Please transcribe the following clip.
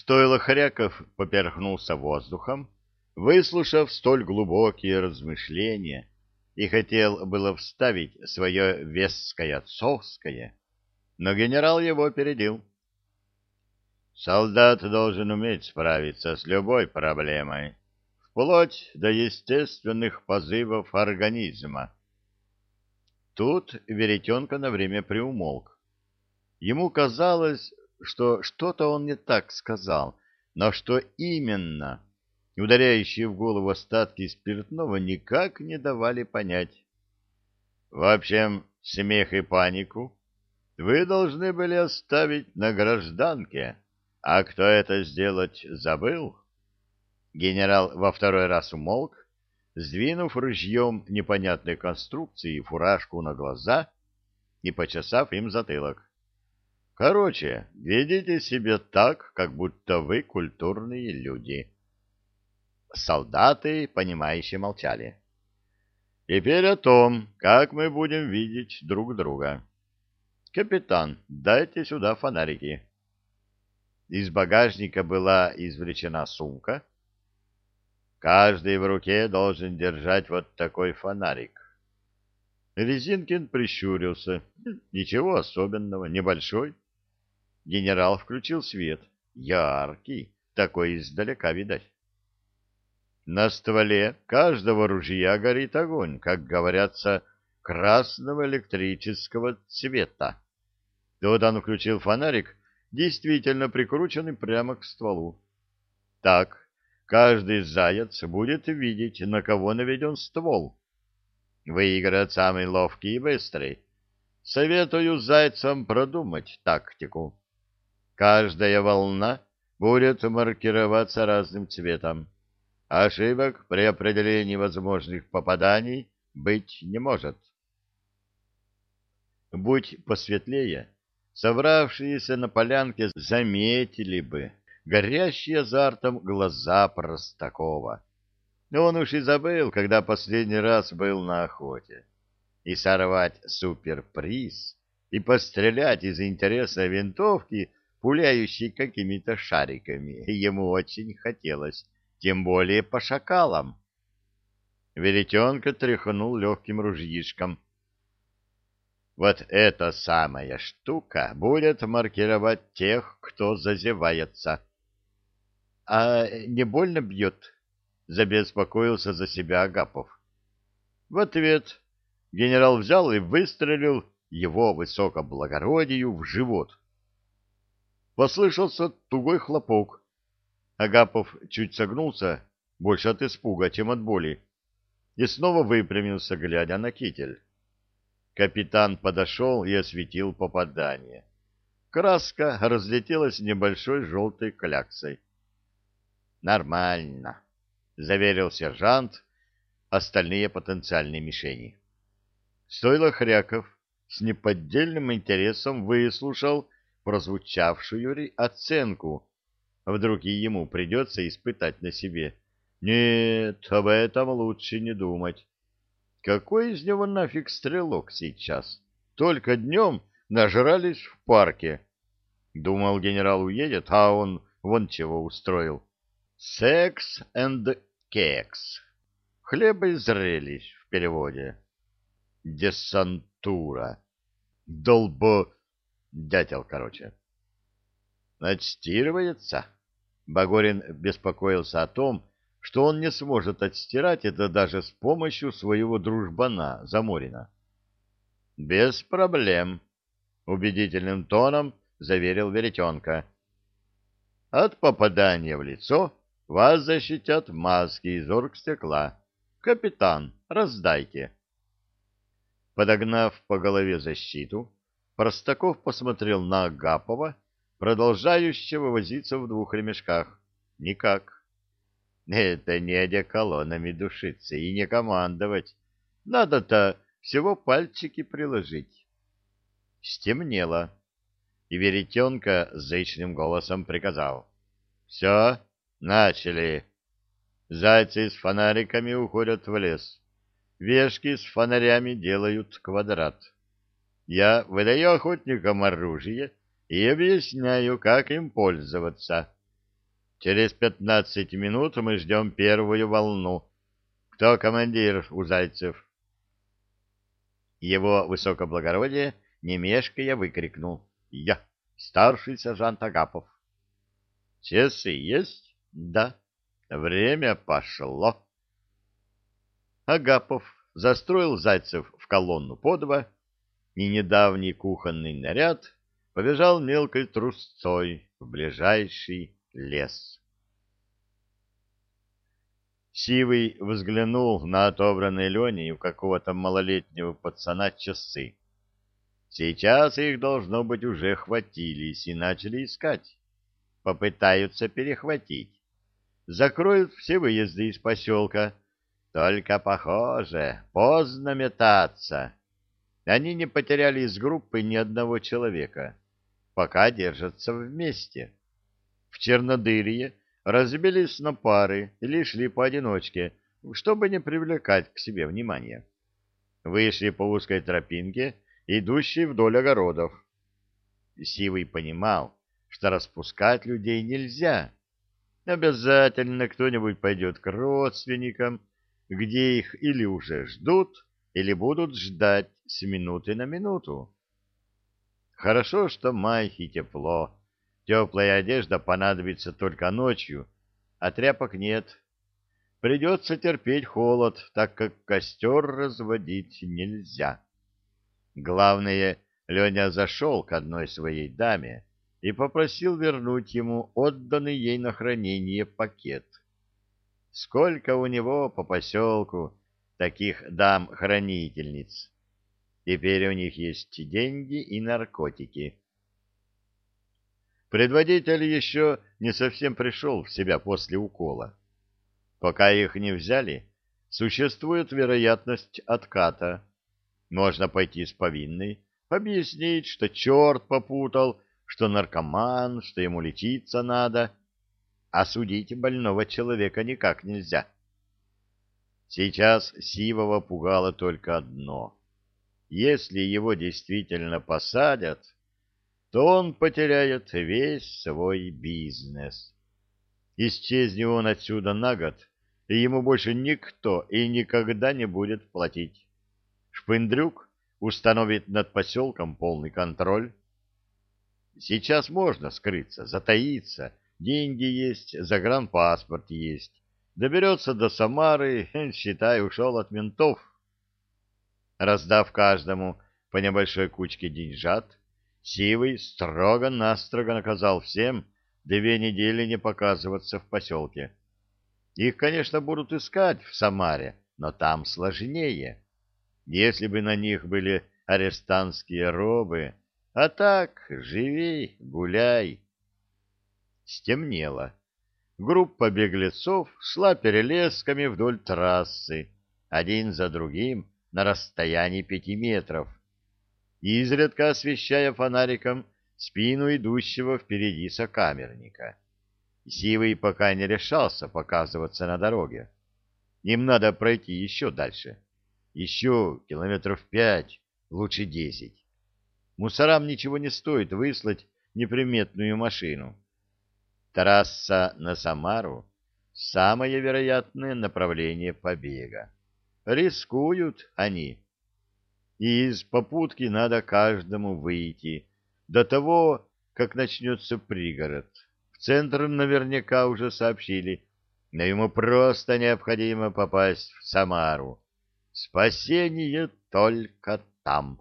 Стоило Хряков поперхнулся воздухом, выслушав столь глубокие размышления, и хотел было вставить свое веское отцовское, но генерал его опередил. Солдат должен уметь справиться с любой проблемой, вплоть до естественных позывов организма. Тут Веретенка на время приумолк. Ему казалось, что что-то он не так сказал, но что именно, ударяющие в голову остатки спиртного никак не давали понять. В общем, смех и панику вы должны были оставить на гражданке, а кто это сделать забыл? Генерал во второй раз умолк, сдвинув ружьем непонятной конструкции фуражку на глаза и почесав им затылок. Короче, ведите себя так, как будто вы культурные люди. Солдаты, понимающие, молчали. Теперь о том, как мы будем видеть друг друга. Капитан, дайте сюда фонарики. Из багажника была извлечена сумка. Каждый в руке должен держать вот такой фонарик. Резинкин прищурился. Ничего особенного, небольшой. Генерал включил свет. Яркий, такой издалека видать. На стволе каждого ружья горит огонь, как говорятся, красного электрического цвета. Вот он включил фонарик, действительно прикрученный прямо к стволу. Так, каждый заяц будет видеть, на кого наведен ствол. Выиграет самый ловкий и быстрый. Советую зайцам продумать тактику. Каждая волна будет маркироваться разным цветом. Ошибок при определении возможных попаданий быть не может. Будь посветлее, собравшиеся на полянке заметили бы горящие азартом глаза Простакова. Он уж и забыл, когда последний раз был на охоте. И сорвать суперприз, и пострелять из интереса винтовки — пуляющий какими-то шариками. Ему очень хотелось, тем более по шакалам. Веретенка тряхнул легким ружьишком. Вот эта самая штука будет маркировать тех, кто зазевается. — А не больно бьет? — забеспокоился за себя Агапов. В ответ генерал взял и выстрелил его высокоблагородию в живот. Послышался тугой хлопок. Агапов чуть согнулся, больше от испуга, чем от боли, и снова выпрямился, глядя на китель. Капитан подошел и осветил попадание. Краска разлетелась небольшой желтой кляксой. «Нормально», — заверил сержант остальные потенциальные мишени. Стойло Хряков с неподдельным интересом выслушал прозвучавшую оценку. Вдруг и ему придется испытать на себе. Нет, об этом лучше не думать. Какой из него нафиг стрелок сейчас? Только днем нажрались в парке. Думал, генерал уедет, а он вон чего устроил. Секс and кекс. Хлеба и зрелищ в переводе. Десантура. Долбо... Дятел, короче. Отстирывается? Багорин беспокоился о том, что он не сможет отстирать это даже с помощью своего дружбана Заморина. «Без проблем», — убедительным тоном заверил Веретенка. «От попадания в лицо вас защитят маски из оргстекла. Капитан, раздайте». Подогнав по голове защиту, Простаков посмотрел на Агапова, продолжающего возиться в двух ремешках. Никак. Это не одеколонами душиться и не командовать. Надо-то всего пальчики приложить. Стемнело, и Веретенка зычным голосом приказал. — Все, начали. Зайцы с фонариками уходят в лес. Вешки с фонарями делают квадрат я выдаю охотникам оружие и объясняю, как им пользоваться. Через пятнадцать минут мы ждем первую волну. Кто командир у Зайцев? Его высокоблагородие, не мешкая, выкрикнул. Я, старший сержант Агапов. Часы есть? Да. Время пошло. Агапов застроил Зайцев в колонну по два, и недавний кухонный наряд побежал мелкой трусцой в ближайший лес. Сивый взглянул на отобранные Леней у какого-то малолетнего пацана часы. Сейчас их, должно быть, уже хватились и начали искать. Попытаются перехватить. Закроют все выезды из поселка. Только, похоже, поздно метаться. Они не потеряли из группы ни одного человека. Пока держатся вместе. В Чернодырье разбились на пары или шли поодиночке, чтобы не привлекать к себе внимания. Вышли по узкой тропинке, идущей вдоль огородов. Сивый понимал, что распускать людей нельзя. Обязательно кто-нибудь пойдет к родственникам, где их или уже ждут, или будут ждать с минуты на минуту. Хорошо, что май и тепло. Теплая одежда понадобится только ночью, а тряпок нет. Придется терпеть холод, так как костер разводить нельзя. Главное, Леня зашел к одной своей даме и попросил вернуть ему отданный ей на хранение пакет. Сколько у него по поселку таких дам-хранительниц. Теперь у них есть деньги и наркотики. Предводитель еще не совсем пришел в себя после укола. Пока их не взяли, существует вероятность отката. Можно пойти с повинной, объяснить, что черт попутал, что наркоман, что ему лечиться надо. Осудить больного человека никак нельзя. Сейчас Сивова пугало только одно. Если его действительно посадят, то он потеряет весь свой бизнес. Исчезни он отсюда на год, и ему больше никто и никогда не будет платить. Шпындрюк установит над поселком полный контроль. Сейчас можно скрыться, затаиться, деньги есть, загранпаспорт есть. Доберется до Самары, считай, ушел от ментов. Раздав каждому по небольшой кучке деньжат, Сивый строго-настрого наказал всем две недели не показываться в поселке. Их, конечно, будут искать в Самаре, но там сложнее. Если бы на них были арестантские робы, а так живи, гуляй. Стемнело. Группа беглецов шла перелесками вдоль трассы, один за другим на расстоянии пяти метров изредка освещая фонариком спину идущего впереди сокамерника. Сивый пока не решался показываться на дороге. Им надо пройти еще дальше. Еще километров пять, лучше десять. Мусорам ничего не стоит выслать неприметную машину. Трасса на Самару — самое вероятное направление побега. Рискуют они и из попутки надо каждому выйти до того, как начнется пригород. В центр наверняка уже сообщили, но ему просто необходимо попасть в Самару. Спасение только там.